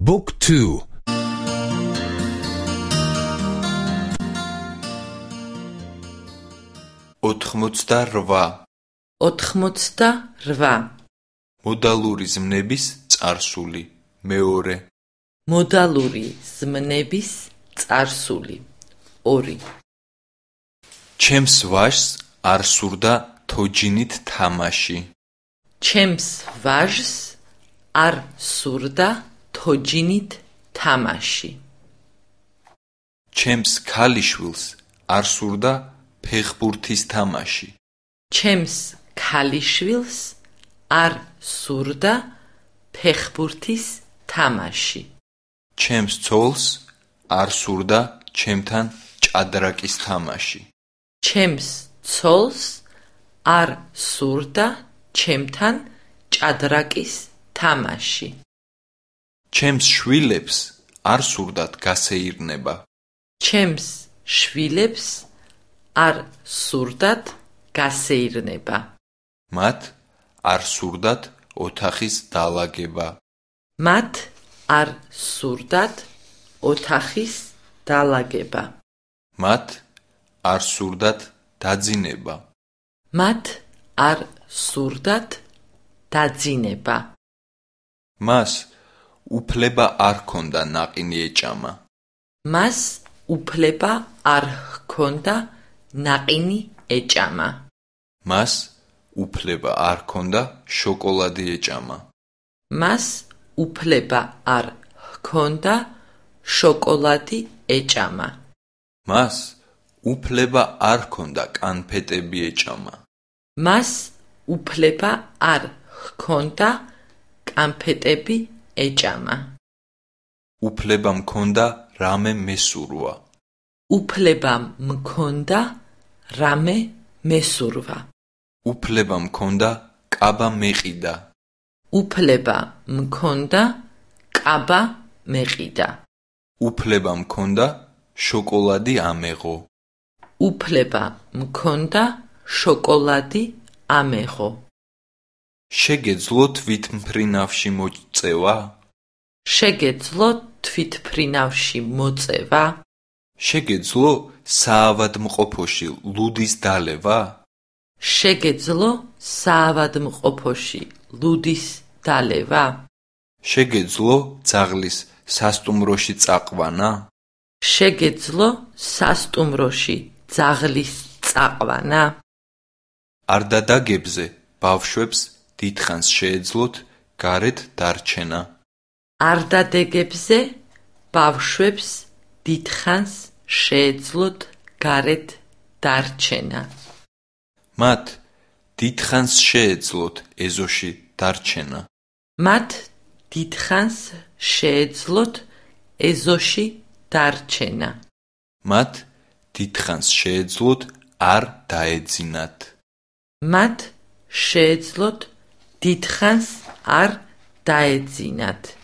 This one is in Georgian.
Book 2 88 88 მოდალური ზმნების წარსული. მეორე. მოდალური ზმნების წარსული. 2 ჩემს ვაჟს არ სურდა თოჯინით თამაში. ჩემს ვაჟს არ სურდა თოჯინით თამაში. ჩემს ქალიშვილს არ სურდა ფეხბურთის თამაში. ჩემს ქალიშვილს არ სურდა ფეხბურთის თამაში. ჩემს ცოლს არ სურდა ჩემთან ჭადრაკის თამაში. ჩემს ცოლს არ სურდა ჩემთან ჭადრაკის თამაში ჩემს შვილებს არ სურდათ გასეირნება. ჩემს შვილებს არ სურდათ გასეირნება. მათ არ სურდათ ოთახის დალაგება მათ არ სურდათ ოთახის დალაგება მათ არ სურდათ დაძინება. მათ არ სურდათ დაძინება. მას უფლება არ ჰქონდა ნაყინი ეჭამა. მას უფლება არ ჰქონდა ნაყინი ეჭამა. მას უფლება არ ჰქონდა შოკოლადი ეჭამა. მას უფლება არ ჰქონდა შოკოლადი ეჭამა. მას უფლება არ ჰქონდა კანფეტები ეჭამა. მას უფლება არ ჰქონდა კანფეტები ეჭამა. უფლება მქონდა რამე მესურვა. უფლება მქონდა რამე მესურვა. უფლება მქონდა კაბა მეყიდა. უფლება მქონდა კაბა მეყიდა. უფლება მქონდა შოკოლადი ამეღო. უფლება მქონდა შოკოლადი ამეღო. შეგეძლო თვითმფრინავში მოწევა შეგეძლო თვითმფრინავში მოწევა? შეგეძლო საავადმყოფოში ლუდის დალევა? შეგეძლო საავადმყოფოში ლუდის დალევა? შეგეძლო ძაღლის სასტუმროში წაყვანა? შეგეძლო სასტუმროში ძაღლის წაყვანა? არ დადაგებზე ბავშვებს დიდხანს შეეძლოთ გარეთ დარჩენა არ დადეგებზე ბავშვებს დიდხანს შეეძლოთ გარეთ დარჩენა. მათ დიდხანს შეეძლოთ ეზოში დარჩენა. მათ დიდხანს შეეძლოთ ეზოში დარჩენა. მათ დიდხანს შეეძლოთ არ დაეძინათ. მათ შეეძლოთ დიდხანს არ დაეძინათ